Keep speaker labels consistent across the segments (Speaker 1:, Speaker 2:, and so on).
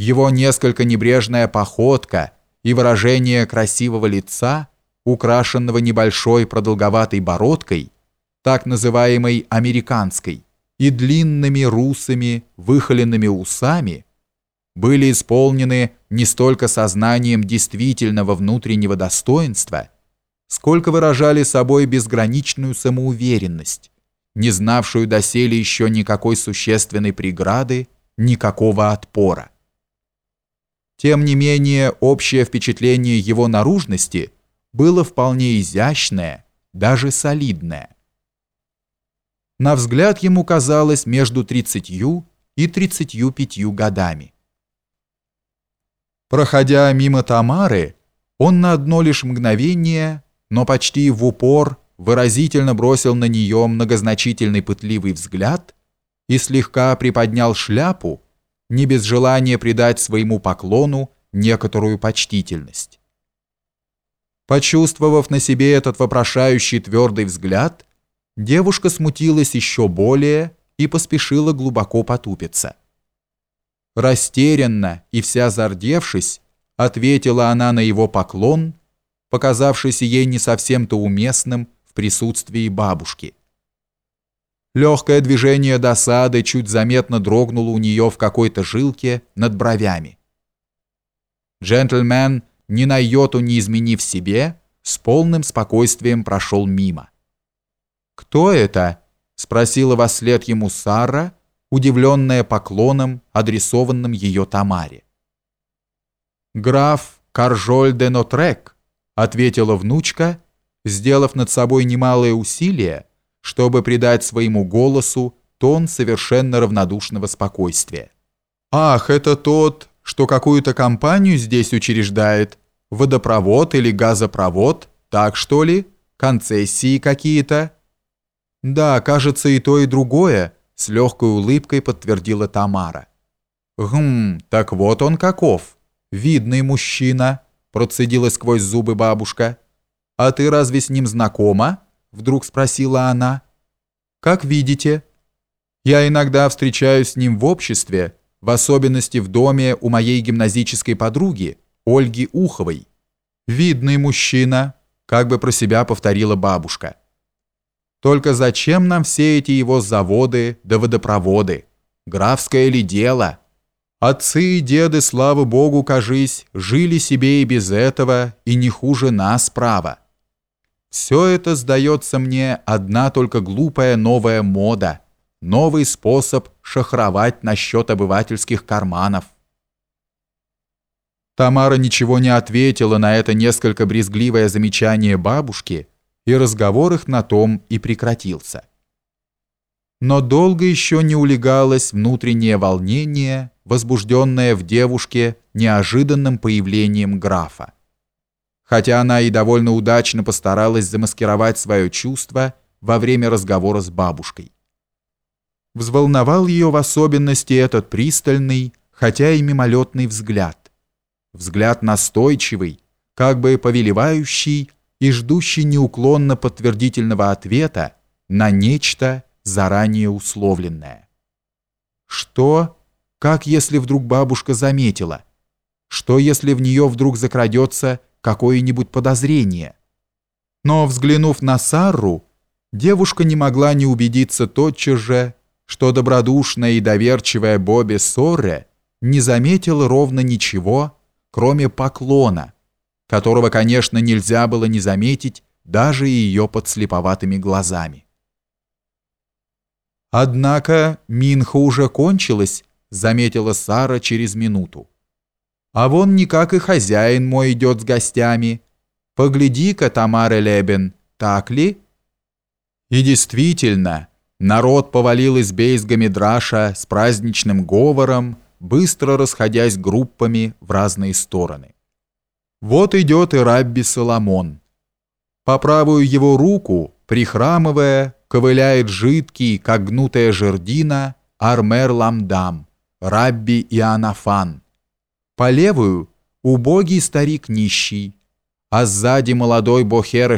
Speaker 1: Его несколько небрежная походка и выражение красивого лица, украшенного небольшой продолговатой бородкой, так называемой американской, и длинными русыми выхоленными усами, были исполнены не столько сознанием действительного внутреннего достоинства, сколько выражали собой безграничную самоуверенность, не знавшую доселе еще никакой существенной преграды, никакого отпора. Тем не менее, общее впечатление его наружности было вполне изящное, даже солидное. На взгляд ему казалось между 30 и 35 годами. Проходя мимо Тамары, он на одно лишь мгновение, но почти в упор, выразительно бросил на нее многозначительный пытливый взгляд и слегка приподнял шляпу, не без желания придать своему поклону некоторую почтительность. Почувствовав на себе этот вопрошающий твердый взгляд, девушка смутилась еще более и поспешила глубоко потупиться. Растерянно и вся зардевшись, ответила она на его поклон, показавшийся ей не совсем-то уместным в присутствии бабушки. Легкое движение досады чуть заметно дрогнуло у нее в какой-то жилке над бровями. Джентльмен, ни на йоту не изменив себе, с полным спокойствием прошел мимо. «Кто это?» — спросила во след ему Сара, удивленная поклоном, адресованным ее Тамаре. «Граф Каржоль де Нотрек», — ответила внучка, сделав над собой немалое усилие, чтобы придать своему голосу тон совершенно равнодушного спокойствия. «Ах, это тот, что какую-то компанию здесь учреждает? Водопровод или газопровод? Так что ли? Концессии какие-то?» «Да, кажется, и то, и другое», — с легкой улыбкой подтвердила Тамара. «Гм, так вот он каков. Видный мужчина», — процедила сквозь зубы бабушка. «А ты разве с ним знакома?» Вдруг спросила она. Как видите, я иногда встречаюсь с ним в обществе, в особенности в доме у моей гимназической подруги, Ольги Уховой. Видный мужчина, как бы про себя повторила бабушка. Только зачем нам все эти его заводы да водопроводы? Графское ли дело? Отцы и деды, слава богу, кажись, жили себе и без этого, и не хуже нас, право. Все это, сдается мне, одна только глупая новая мода, новый способ шахровать насчет обывательских карманов. Тамара ничего не ответила на это несколько брезгливое замечание бабушки, и разговор их на том и прекратился. Но долго еще не улегалось внутреннее волнение, возбужденное в девушке неожиданным появлением графа хотя она и довольно удачно постаралась замаскировать свое чувство во время разговора с бабушкой. Взволновал ее в особенности этот пристальный, хотя и мимолетный взгляд. Взгляд настойчивый, как бы повелевающий и ждущий неуклонно подтвердительного ответа на нечто заранее условленное. Что? Как если вдруг бабушка заметила? Что если в нее вдруг закрадется какое-нибудь подозрение. Но, взглянув на Сарру, девушка не могла не убедиться тотчас же, что добродушная и доверчивая Бобби Сорре не заметила ровно ничего, кроме поклона, которого, конечно, нельзя было не заметить даже ее подслеповатыми глазами. «Однако Минха уже кончилась», — заметила Сара через минуту. А вон никак и хозяин мой идет с гостями. Погляди-ка, Тамара Лебен, так ли? И действительно, народ повалил из Бейсгамидраша с праздничным говором, быстро расходясь группами в разные стороны. Вот идет и Рабби Соломон. По правую его руку, прихрамывая, ковыляет жидкий, как гнутая жердина, Армер Ламдам, Рабби Иоаннафан, по левую – убогий старик нищий, а сзади молодой бохер и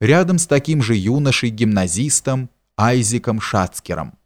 Speaker 1: рядом с таким же юношей-гимназистом Айзиком Шацкером.